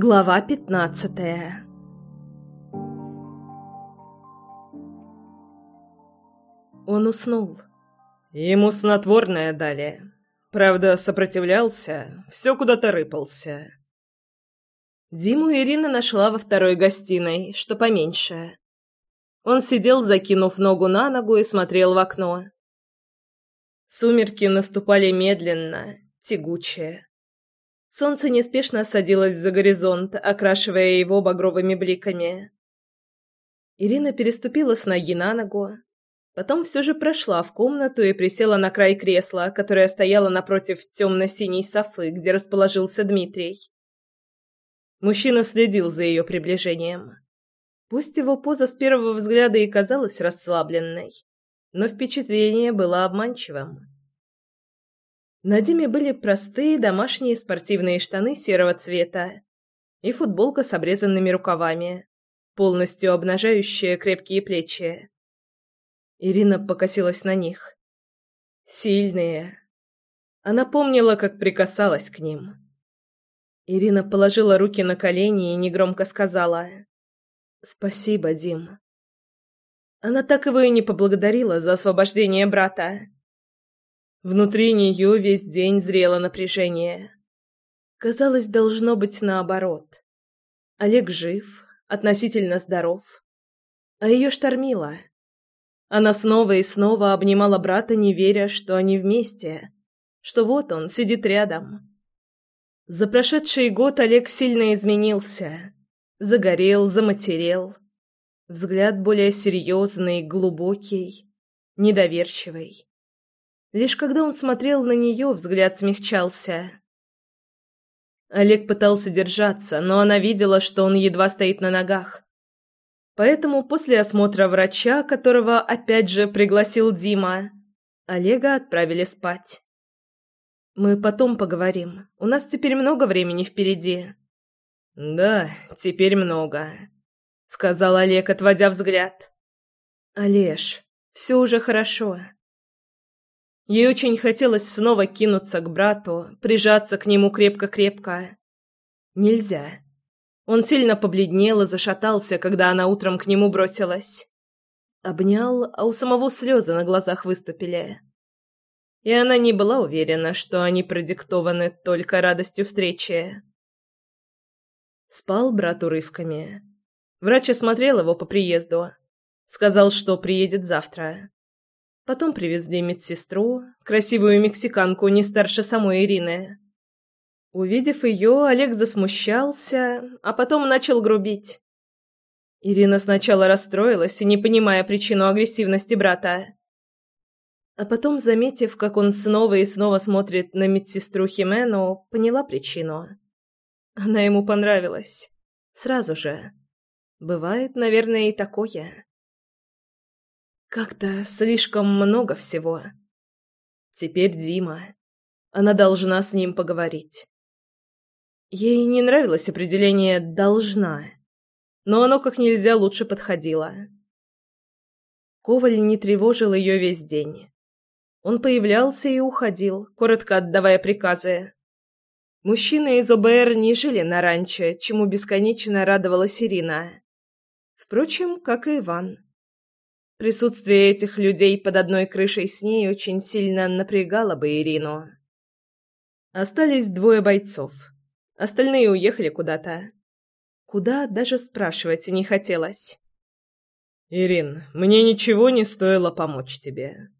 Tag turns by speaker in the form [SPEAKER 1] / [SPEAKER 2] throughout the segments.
[SPEAKER 1] Глава пятнадцатая Он уснул.
[SPEAKER 2] Ему снотворное дали. Правда, сопротивлялся, все куда-то рыпался.
[SPEAKER 1] Диму Ирина нашла во второй гостиной, что поменьше. Он сидел, закинув ногу на ногу и смотрел в окно. Сумерки наступали медленно, тягучие. Солнце неспешно садилось за горизонт, окрашивая его багровыми бликами. Ирина переступила с ноги на ногу, потом все же прошла в комнату и присела на край кресла, которое стояло напротив темно-синей софы, где расположился Дмитрий. Мужчина следил за ее приближением. Пусть его поза с первого взгляда и казалась расслабленной, но впечатление было обманчивым. На Диме были простые домашние спортивные штаны серого цвета и футболка с обрезанными рукавами, полностью обнажающая крепкие плечи. Ирина покосилась на них. Сильные. Она помнила, как прикасалась к ним. Ирина положила руки на колени и негромко сказала «Спасибо, Дим». Она так его и не поблагодарила за освобождение брата. Внутри нее весь день зрело напряжение. Казалось, должно быть наоборот. Олег жив, относительно здоров. А ее штормило. Она снова и снова обнимала брата, не веря, что они вместе, что вот он сидит рядом. За прошедший год Олег сильно изменился. Загорел, заматерел. Взгляд более серьезный, глубокий, недоверчивый. Лишь когда он смотрел на нее, взгляд смягчался. Олег пытался держаться, но она видела, что он едва стоит на ногах. Поэтому после осмотра врача, которого опять же пригласил Дима, Олега отправили спать. «Мы потом поговорим. У нас теперь много времени впереди».
[SPEAKER 2] «Да, теперь много», — сказал Олег, отводя взгляд.
[SPEAKER 1] «Олеж, все уже хорошо». Ей очень хотелось снова кинуться к брату, прижаться к нему крепко-крепко. Нельзя. Он сильно побледнел и зашатался, когда она утром к нему бросилась. Обнял, а у самого слезы на глазах выступили. И она не была уверена, что они продиктованы только радостью встречи. Спал брат урывками. Врач осмотрел его по приезду. Сказал, что приедет завтра. Потом привезли медсестру, красивую мексиканку, не старше самой Ирины. Увидев ее, Олег засмущался, а потом начал грубить. Ирина сначала расстроилась, не понимая причину агрессивности брата. А потом, заметив, как он снова и снова смотрит на медсестру Химену, поняла причину. Она ему понравилась. Сразу же. Бывает, наверное, и такое. Как-то слишком много всего. Теперь Дима. Она должна с ним поговорить. Ей не нравилось определение «должна», но оно как нельзя лучше подходило. Коваль не тревожил ее весь день. Он появлялся и уходил, коротко отдавая приказы. Мужчины из ОБР не жили на ранчо, чему бесконечно радовалась Ирина. Впрочем, как и Иван. Присутствие этих людей под одной крышей с ней очень сильно напрягало бы Ирину. Остались двое бойцов. Остальные уехали куда-то. Куда, даже спрашивать не хотелось.
[SPEAKER 2] «Ирин, мне ничего не стоило помочь тебе.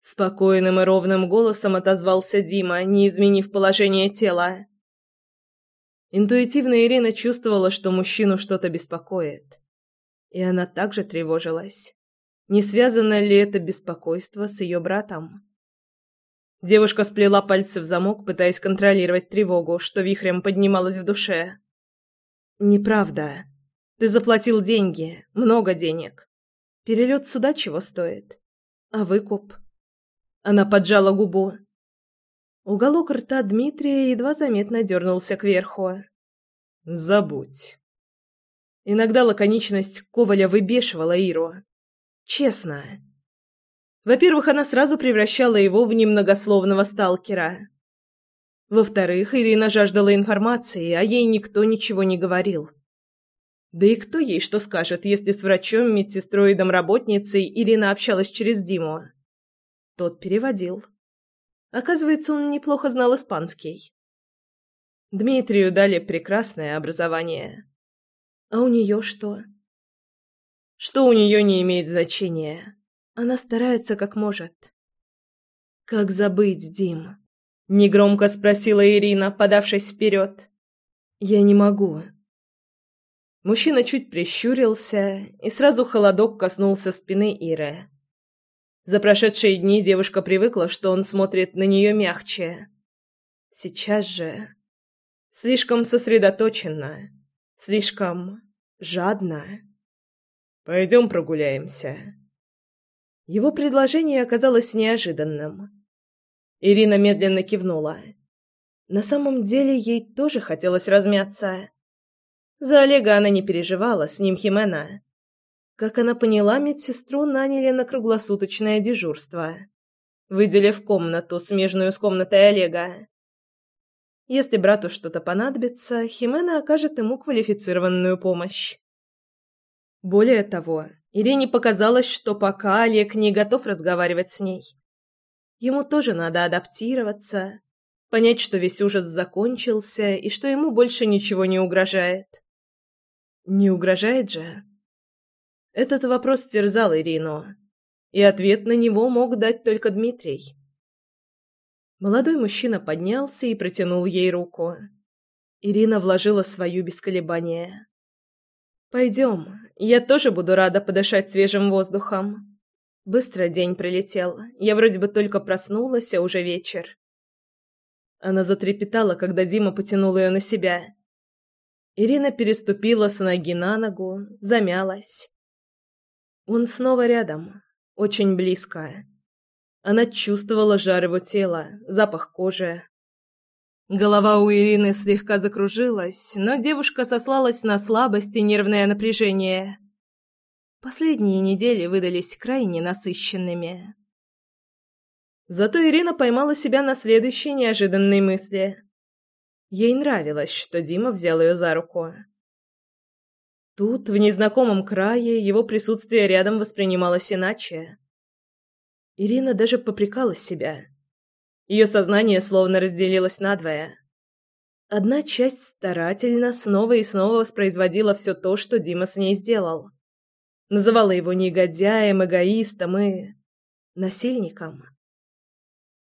[SPEAKER 1] Спокойным и ровным голосом отозвался Дима, не изменив положение тела. Интуитивно Ирина чувствовала, что мужчину что-то беспокоит. И она также тревожилась. Не связано ли это беспокойство с ее братом? Девушка сплела пальцы в замок, пытаясь контролировать тревогу, что вихрем поднималась в душе. «Неправда. Ты заплатил деньги. Много денег. Перелет сюда чего стоит? А выкуп?» Она поджала губу. Уголок рта Дмитрия едва заметно дернулся кверху.
[SPEAKER 2] «Забудь».
[SPEAKER 1] Иногда лаконичность Коваля выбешивала Иру. Честно. Во-первых, она сразу превращала его в немногословного сталкера. Во-вторых, Ирина жаждала информации, а ей никто ничего не говорил. Да и кто ей что скажет, если с врачом, медсестрой и домработницей Ирина общалась через Диму? Тот переводил. Оказывается, он неплохо знал испанский. Дмитрию дали прекрасное образование. А у нее что? Что у нее не имеет значения. Она старается как может. «Как забыть, Дим?» — негромко спросила Ирина, подавшись вперед. «Я не могу». Мужчина чуть прищурился, и сразу холодок коснулся спины Иры. За прошедшие дни девушка привыкла, что он смотрит на нее мягче. Сейчас же... Слишком сосредоточенно, слишком жадно. «Пойдем прогуляемся». Его предложение оказалось неожиданным. Ирина медленно кивнула. На самом деле ей тоже хотелось размяться. За Олега она не переживала, с ним Химена. Как она поняла, медсестру наняли на круглосуточное дежурство, выделив комнату, смежную с комнатой Олега. Если брату что-то понадобится, Химена окажет ему квалифицированную помощь. Более того, Ирине показалось, что пока Олег не готов разговаривать с ней. Ему тоже надо адаптироваться, понять, что весь ужас закончился и что ему больше ничего не угрожает. Не угрожает же? Этот вопрос терзал Ирину, и ответ на него мог дать только Дмитрий. Молодой мужчина поднялся и протянул ей руку. Ирина вложила свою без колебания. «Пойдем, я тоже буду рада подышать свежим воздухом. Быстро день пролетел, я вроде бы только проснулась, а уже вечер». Она затрепетала, когда Дима потянул ее на себя. Ирина переступила с ноги на ногу, замялась. Он снова рядом, очень близко. Она чувствовала жар его тела, запах кожи. Голова у Ирины слегка закружилась, но девушка сослалась на слабость и нервное напряжение. Последние недели выдались крайне насыщенными. Зато Ирина поймала себя на следующей неожиданной мысли. Ей нравилось, что Дима взял ее за руку. Тут, в незнакомом крае, его присутствие рядом воспринималось иначе. Ирина даже попрекала себя. Ее сознание словно разделилось надвое. Одна часть старательно снова и снова воспроизводила все то, что Дима с ней сделал. Называла его негодяем, эгоистом и... насильником.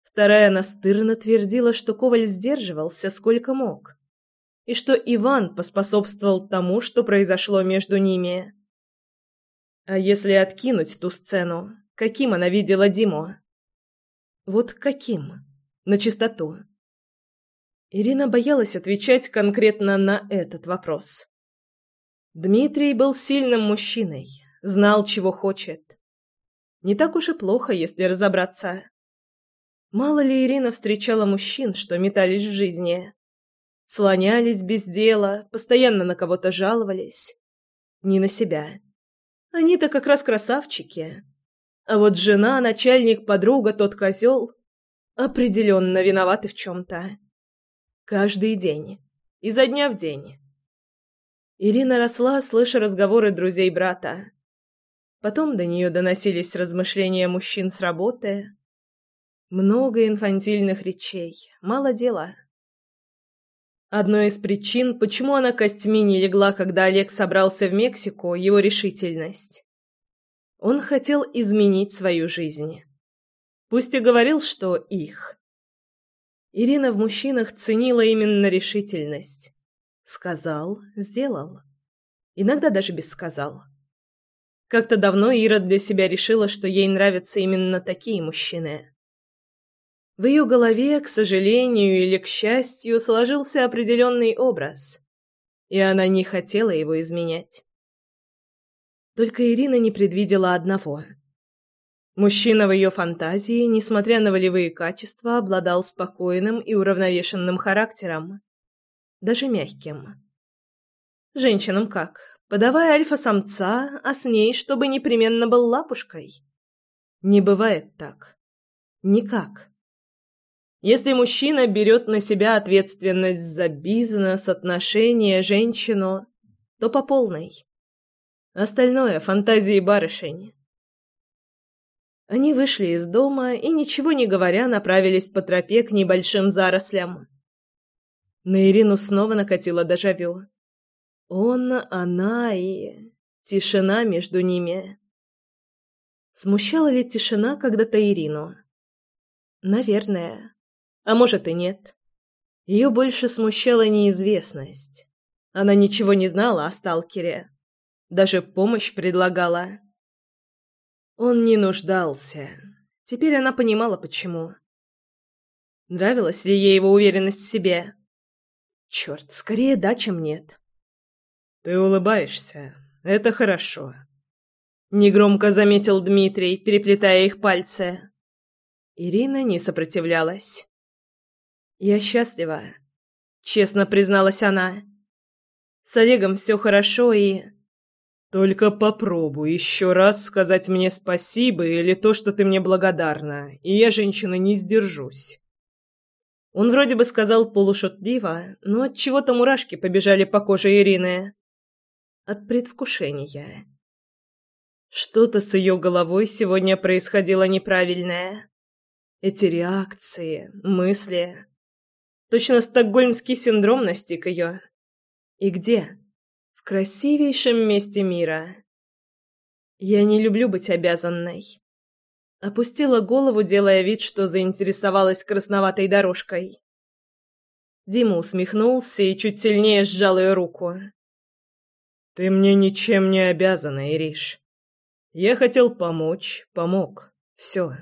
[SPEAKER 1] Вторая настырно твердила, что Коваль сдерживался сколько мог, и что Иван поспособствовал тому, что произошло между ними. А если откинуть ту сцену, каким она видела Диму? Вот каким? На чистоту. Ирина боялась отвечать конкретно на этот вопрос. Дмитрий был сильным мужчиной, знал, чего хочет. Не так уж и плохо, если разобраться. Мало ли Ирина встречала мужчин, что метались в жизни. Слонялись без дела, постоянно на кого-то жаловались. Не на себя. Они-то как раз красавчики. А вот жена, начальник, подруга, тот козел определенно виноваты в чем-то. Каждый день. Изо дня в день. Ирина росла, слыша разговоры друзей брата. Потом до нее доносились размышления мужчин с работы, много инфантильных речей, мало дела. Одной из причин, почему она костьми не легла, когда Олег собрался в Мексику, его решительность. Он хотел изменить свою жизнь. Пусть и говорил, что их. Ирина в мужчинах ценила именно решительность. Сказал, сделал. Иногда даже без сказал. Как-то давно Ира для себя решила, что ей нравятся именно такие мужчины. В ее голове, к сожалению или к счастью, сложился определенный образ, и она не хотела его изменять. Только Ирина не предвидела одного. Мужчина в ее фантазии, несмотря на волевые качества, обладал спокойным и уравновешенным характером, даже мягким. Женщинам как? Подавай альфа-самца, а с ней, чтобы непременно был лапушкой. Не бывает так. Никак. Если мужчина берет на себя ответственность за бизнес, отношения, женщину, то по полной. Остальное — фантазии барышень. Они вышли из дома и, ничего не говоря, направились по тропе к небольшим зарослям. На Ирину снова накатило дежавю. Он, она и... тишина между ними. Смущала ли тишина когда-то Ирину? Наверное. А может и нет. Ее больше смущала неизвестность. Она ничего не знала о сталкере. Даже помощь предлагала. Он не нуждался. Теперь она понимала, почему. Нравилась ли ей его уверенность в себе? Черт, скорее да, чем нет.
[SPEAKER 2] «Ты улыбаешься. Это хорошо», —
[SPEAKER 1] негромко заметил Дмитрий, переплетая их пальцы. Ирина не сопротивлялась. «Я счастлива», — честно призналась она. «С Олегом все хорошо и...»
[SPEAKER 2] «Только попробуй еще раз сказать мне спасибо или то, что ты мне благодарна, и я, женщина, не сдержусь».
[SPEAKER 1] Он вроде бы сказал полушутливо, но от чего-то мурашки побежали по коже Ирины. От предвкушения. Что-то с ее головой сегодня происходило неправильное. Эти реакции, мысли. Точно стокгольмский синдром настиг ее. И где? Красивейшем месте мира. Я не люблю быть обязанной. Опустила голову, делая вид, что заинтересовалась красноватой дорожкой. Дима усмехнулся и чуть сильнее сжал ее руку.
[SPEAKER 2] «Ты мне ничем не обязана, Ириш. Я хотел помочь, помог. Все.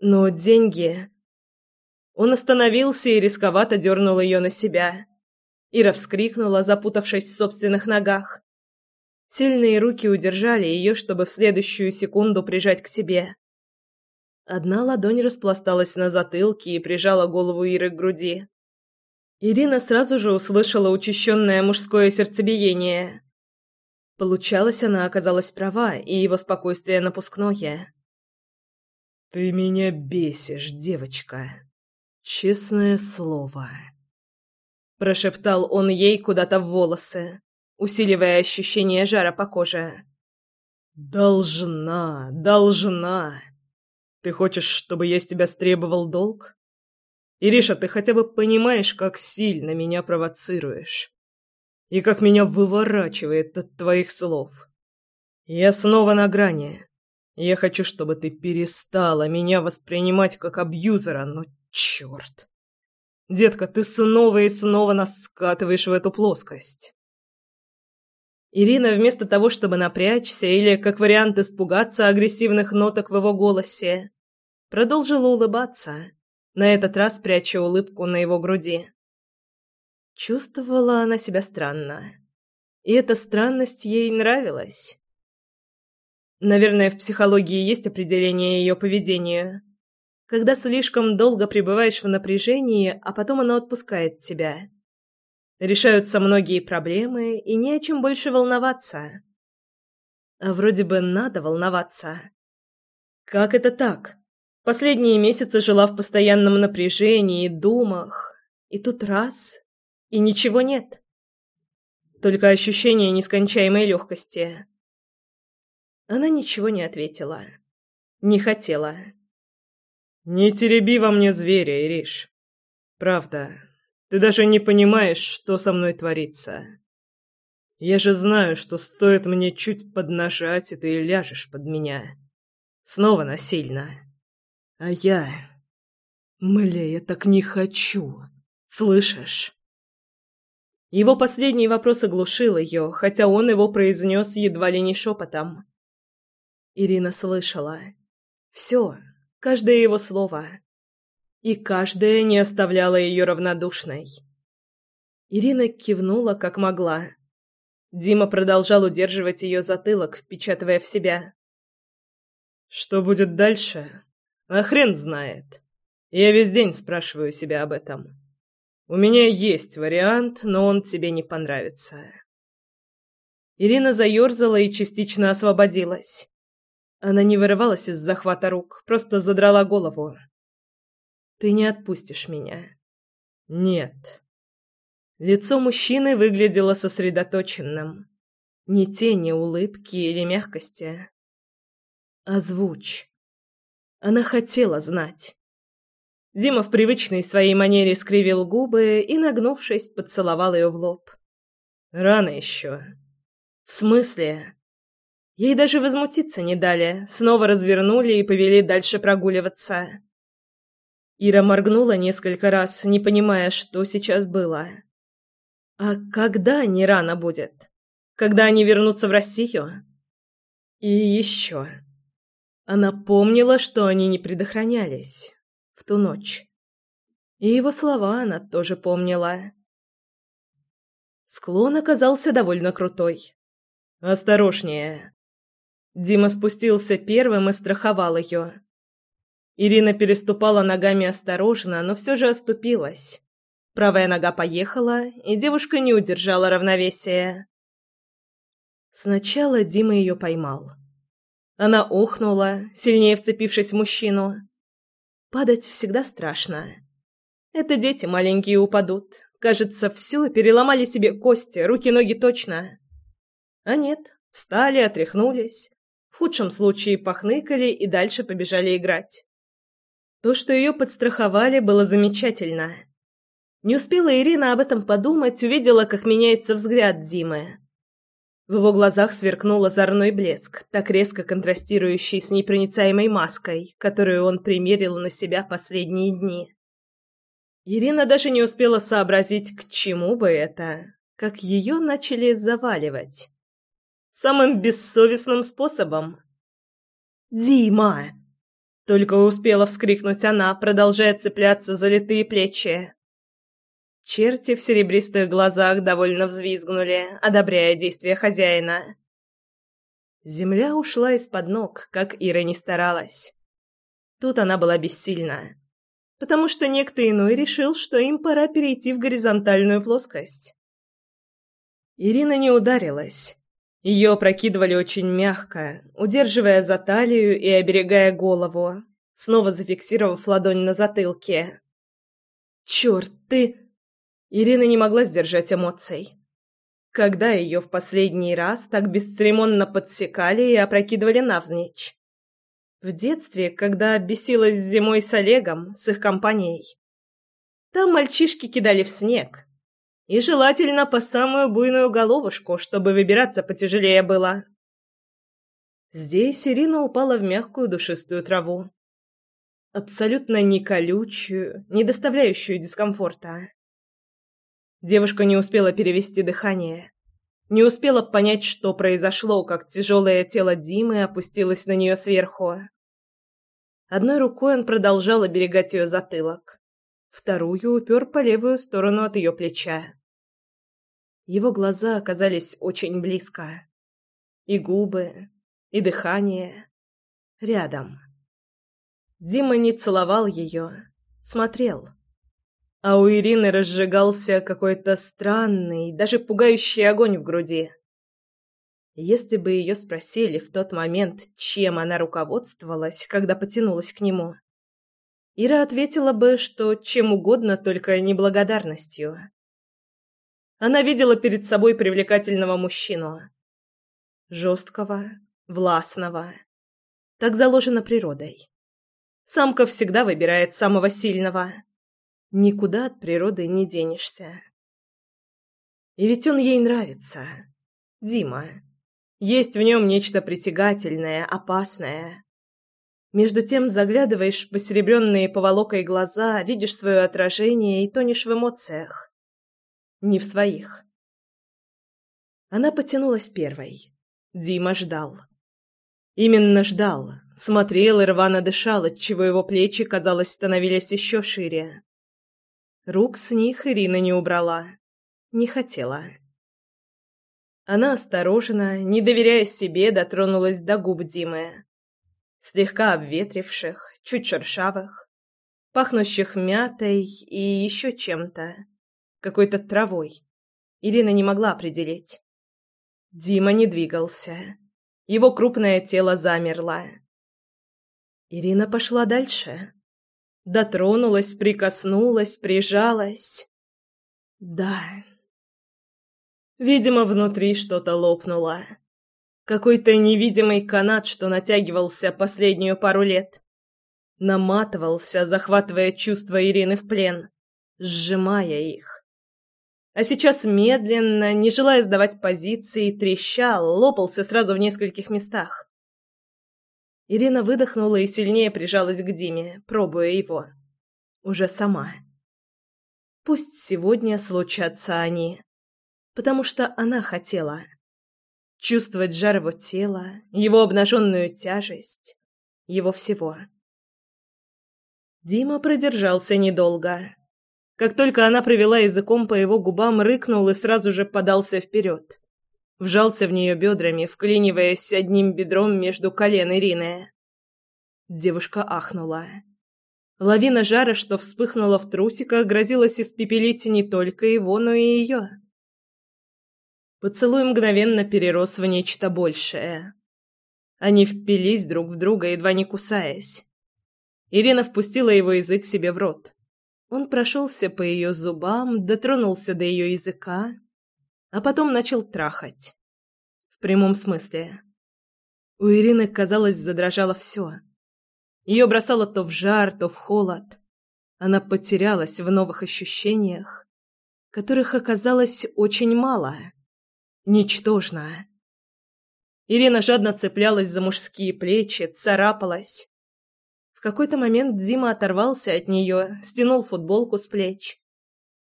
[SPEAKER 1] Но деньги...» Он остановился и рисковато дернул ее на себя. Ира вскрикнула, запутавшись в собственных ногах. Сильные руки удержали ее, чтобы в следующую секунду прижать к себе. Одна ладонь распласталась на затылке и прижала голову Иры к груди. Ирина сразу же услышала учащенное мужское сердцебиение. Получалось, она оказалась права, и его спокойствие напускное.
[SPEAKER 2] «Ты меня бесишь, девочка. Честное слово», — прошептал он ей куда-то в волосы, усиливая ощущение жара по коже. «Должна, должна. Ты хочешь, чтобы я с тебя стребовал долг? Ириша, ты хотя бы понимаешь, как сильно меня провоцируешь. И как меня выворачивает от твоих слов. Я снова на грани. Я хочу, чтобы ты перестала меня воспринимать как абьюзера, но черт. Детка, ты снова и снова нас скатываешь в эту плоскость.
[SPEAKER 1] Ирина вместо того, чтобы напрячься или, как вариант, испугаться агрессивных ноток в его голосе, продолжила улыбаться, на этот раз пряча улыбку на его груди. Чувствовала она себя странно, и эта странность ей нравилась. Наверное, в психологии есть определение ее поведению. Когда слишком долго пребываешь в напряжении, а потом оно отпускает тебя. Решаются многие проблемы, и не о чем больше волноваться. А вроде бы надо волноваться. Как это так? Последние месяцы жила в постоянном напряжении и думах, и тут раз — и ничего нет. Только ощущение нескончаемой легкости. Она ничего не ответила. Не хотела.
[SPEAKER 2] «Не тереби во мне зверя, Ириш. Правда, ты даже не понимаешь, что со мной творится. Я же знаю, что стоит мне чуть поднажать, и ты ляжешь под меня. Снова насильно». А я... Мля, я так не хочу. Слышишь?
[SPEAKER 1] Его последний вопрос оглушил ее, хотя он его произнес едва ли не шепотом. Ирина слышала. Все, каждое его слово. И каждое не оставляло ее равнодушной. Ирина кивнула, как могла. Дима продолжал удерживать ее затылок, впечатывая в себя.
[SPEAKER 2] «Что будет дальше?» А хрен знает. Я весь день спрашиваю себя об этом. У меня есть вариант, но он тебе не понравится.
[SPEAKER 1] Ирина заерзала и частично освободилась. Она не вырывалась из захвата рук, просто задрала голову. Ты не отпустишь меня.
[SPEAKER 2] Нет.
[SPEAKER 1] Лицо мужчины выглядело сосредоточенным. Ни тени улыбки или мягкости. Озвучь. Она хотела знать. Дима в привычной своей манере скривил губы и, нагнувшись, поцеловал ее в лоб.
[SPEAKER 2] «Рано еще».
[SPEAKER 1] «В смысле?» Ей даже возмутиться не дали, снова развернули и повели дальше прогуливаться. Ира моргнула несколько раз, не понимая, что сейчас было. «А когда не рано будет? Когда они вернутся в Россию?» «И еще...» Она помнила, что они не предохранялись в ту ночь. И его слова она тоже помнила. Склон оказался довольно крутой. «Осторожнее!» Дима спустился первым и страховал ее. Ирина переступала ногами осторожно, но все же оступилась. Правая нога поехала, и девушка не удержала равновесия. Сначала Дима ее поймал. Она охнула, сильнее вцепившись в мужчину. Падать всегда страшно. Это дети маленькие упадут. Кажется, все, переломали себе кости, руки-ноги точно. А нет, встали, отряхнулись. В худшем случае похныкали и дальше побежали играть. То, что ее подстраховали, было замечательно. Не успела Ирина об этом подумать, увидела, как меняется взгляд Димы. В его глазах сверкнул озорной блеск, так резко контрастирующий с непроницаемой маской, которую он примерил на себя последние дни. Ирина даже не успела сообразить, к чему бы это, как ее начали заваливать. Самым бессовестным способом. «Дима!» Только успела вскрикнуть она, продолжая цепляться за литые плечи. Черти в серебристых глазах довольно взвизгнули, одобряя действия хозяина. Земля ушла из-под ног, как Ира не старалась. Тут она была бессильна, потому что некто иной решил, что им пора перейти в горизонтальную плоскость. Ирина не ударилась. Ее прокидывали очень мягко, удерживая за талию и оберегая голову, снова зафиксировав ладонь на затылке. «Черт, ты...» Ирина не могла сдержать эмоций. Когда ее в последний раз так бесцеремонно подсекали и опрокидывали навзничь? В детстве, когда бесилась зимой с Олегом, с их компанией. Там мальчишки кидали в снег. И желательно по самую буйную головушку, чтобы выбираться потяжелее было. Здесь Ирина упала в мягкую душистую траву. Абсолютно не колючую, не доставляющую дискомфорта. Девушка не успела перевести дыхание. Не успела понять, что произошло, как тяжелое тело Димы опустилось на нее сверху. Одной рукой он продолжал оберегать ее затылок. Вторую упер по левую сторону от ее плеча. Его глаза оказались очень близко. И губы, и дыхание. Рядом. Дима не целовал ее, смотрел а у Ирины разжигался какой-то странный, даже пугающий огонь в груди. Если бы ее спросили в тот момент, чем она руководствовалась, когда потянулась к нему, Ира ответила бы, что чем угодно, только неблагодарностью. Она видела перед собой привлекательного мужчину. Жесткого, властного. Так заложено природой. Самка всегда выбирает самого сильного. Никуда от природы не денешься. И ведь он ей нравится. Дима. Есть в нем нечто притягательное, опасное. Между тем заглядываешь в посеребренные поволокой глаза, видишь свое отражение и тонешь в эмоциях. Не в своих. Она потянулась первой. Дима ждал. Именно ждал. Смотрел и рвано дышал, отчего его плечи, казалось, становились еще шире. Рук с них Ирина не убрала. Не хотела. Она осторожно, не доверяя себе, дотронулась до губ Димы. Слегка обветривших, чуть шершавых, пахнущих мятой и еще чем-то. Какой-то травой. Ирина не могла определить. Дима не двигался. Его крупное тело замерло. Ирина пошла дальше. Дотронулась, прикоснулась, прижалась. Да. Видимо, внутри что-то лопнуло. Какой-то невидимый канат, что натягивался последнюю пару лет. Наматывался, захватывая чувства Ирины в плен, сжимая их. А сейчас медленно, не желая сдавать позиции, трещал, лопался сразу в нескольких местах. Ирина выдохнула и сильнее прижалась к Диме, пробуя его. Уже сама. Пусть сегодня случатся они. Потому что она хотела. Чувствовать жар его тела, его обнаженную тяжесть, его всего. Дима продержался недолго. Как только она провела языком по его губам, рыкнул и сразу же подался вперед. Вжался в нее бедрами, вклиниваясь одним бедром между колен Ирины. Девушка ахнула. Лавина жара, что вспыхнула в трусиках, грозилась испепелить не только его, но и ее. Поцелуй мгновенно перерос в нечто большее. Они впились друг в друга, едва не кусаясь. Ирина впустила его язык себе в рот. Он прошелся по ее зубам, дотронулся до ее языка, а потом начал трахать. В прямом смысле. У Ирины, казалось, задрожало все. Ее бросало то в жар, то в холод. Она потерялась в новых ощущениях, которых оказалось очень мало. Ничтожно. Ирина жадно цеплялась за мужские плечи, царапалась. В какой-то момент Дима оторвался от нее, стянул футболку с плеч.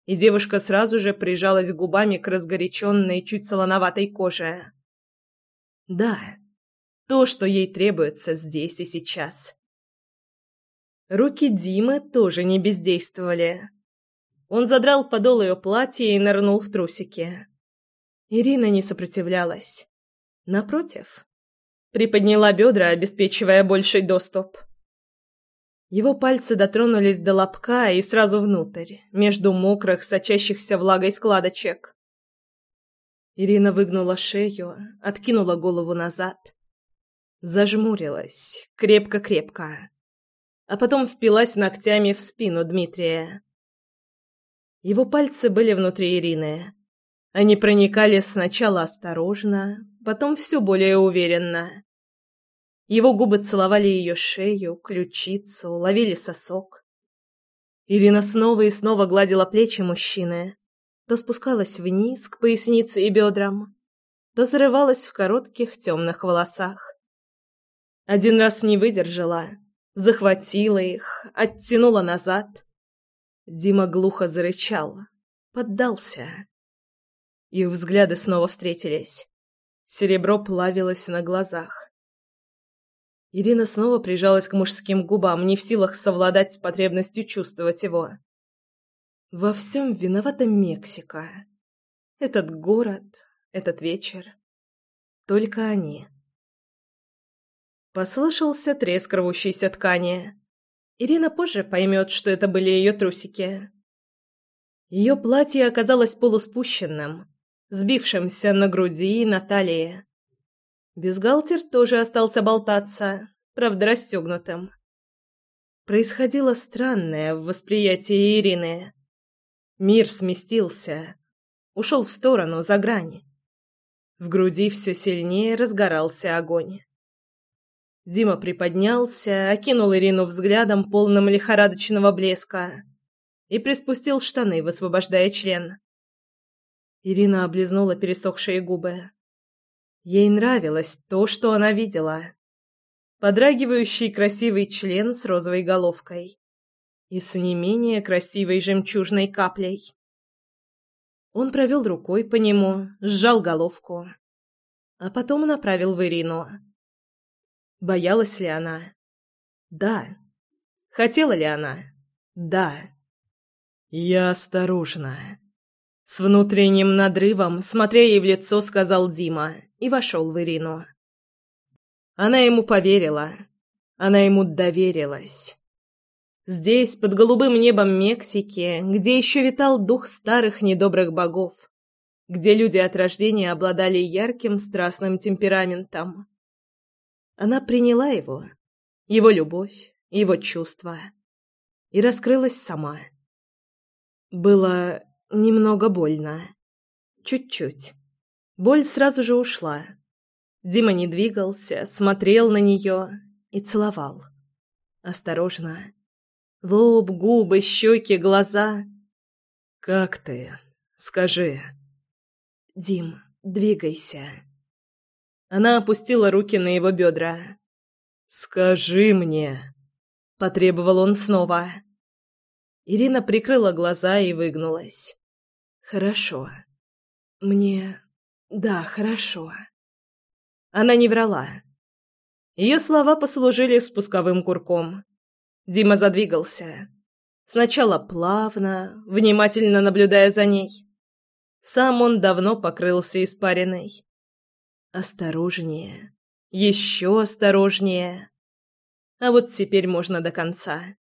[SPEAKER 1] И девушка сразу же прижалась губами к разгоряченной, чуть солоноватой коже. Да, то, что ей требуется здесь и сейчас. Руки Димы тоже не бездействовали. Он задрал подол ее платья и нырнул в трусики. Ирина не сопротивлялась. Напротив, приподняла бедра, обеспечивая больший доступ. Его пальцы дотронулись до лобка и сразу внутрь, между мокрых, сочащихся влагой складочек. Ирина выгнула шею, откинула голову назад. Зажмурилась, крепко-крепко а потом впилась ногтями в спину Дмитрия. Его пальцы были внутри Ирины. Они проникали сначала осторожно, потом все более уверенно. Его губы целовали ее шею, ключицу, ловили сосок. Ирина снова и снова гладила плечи мужчины, то спускалась вниз к пояснице и бедрам, то зарывалась в коротких темных волосах. Один раз не выдержала захватила их, оттянула назад. Дима глухо зарычал, поддался. Их взгляды снова встретились. Серебро плавилось на глазах. Ирина снова прижалась к мужским губам, не в силах совладать с потребностью чувствовать его. Во всем виновата Мексика. Этот город, этот вечер. Только они. Послышался треск рвущейся ткани. Ирина позже поймет, что это были ее трусики. Ее платье оказалось полуспущенным, сбившимся на груди и на талии. Бюстгальтер тоже остался болтаться, правда расстегнутым. Происходило странное в восприятии Ирины. Мир сместился, ушел в сторону, за грань. В груди все сильнее разгорался огонь. Дима приподнялся, окинул Ирину взглядом, полным лихорадочного блеска, и приспустил штаны, высвобождая член. Ирина облизнула пересохшие губы. Ей нравилось то, что она видела. Подрагивающий красивый член с розовой головкой и с не менее красивой жемчужной каплей. Он провел рукой по нему, сжал головку, а потом направил в Ирину. Боялась ли она? Да. Хотела ли она? Да. Я осторожно. С внутренним надрывом, смотря ей в лицо, сказал Дима и вошел в Ирину. Она ему поверила. Она ему доверилась. Здесь, под голубым небом Мексики, где еще витал дух старых недобрых богов, где люди от рождения обладали ярким страстным темпераментом, она приняла его, его любовь, его чувства. и раскрылась сама. Было немного больно. Чуть-чуть. Боль сразу же ушла. Дима не двигался, смотрел на нее и целовал. Осторожно. Лоб, губы, щеки, глаза.
[SPEAKER 2] «Как ты? Скажи».
[SPEAKER 1] «Дим, двигайся». Она опустила руки на его бедра.
[SPEAKER 2] «Скажи мне», — потребовал он снова.
[SPEAKER 1] Ирина прикрыла глаза и выгнулась. «Хорошо. Мне... да, хорошо». Она не врала. Ее слова послужили спусковым курком. Дима задвигался. Сначала плавно, внимательно наблюдая за ней. Сам он давно покрылся испариной. Осторожнее. Еще осторожнее. А вот теперь можно до конца.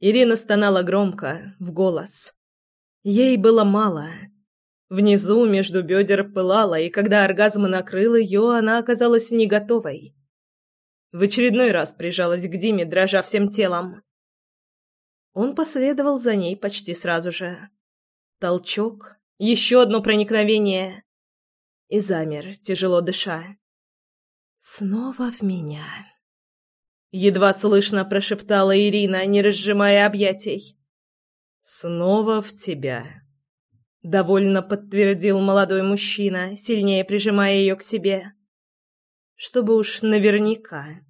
[SPEAKER 1] Ирина стонала громко, в голос. Ей было мало. Внизу между бедер пылала, и когда оргазм накрыл ее, она оказалась не готовой. В очередной раз прижалась к Диме, дрожа всем телом. Он последовал за ней почти сразу же. Толчок, еще одно проникновение. И замер, тяжело дыша. «Снова в меня», — едва слышно прошептала Ирина, не разжимая объятий.
[SPEAKER 2] «Снова в тебя», —
[SPEAKER 1] довольно подтвердил молодой мужчина, сильнее прижимая ее к себе. «Чтобы уж наверняка».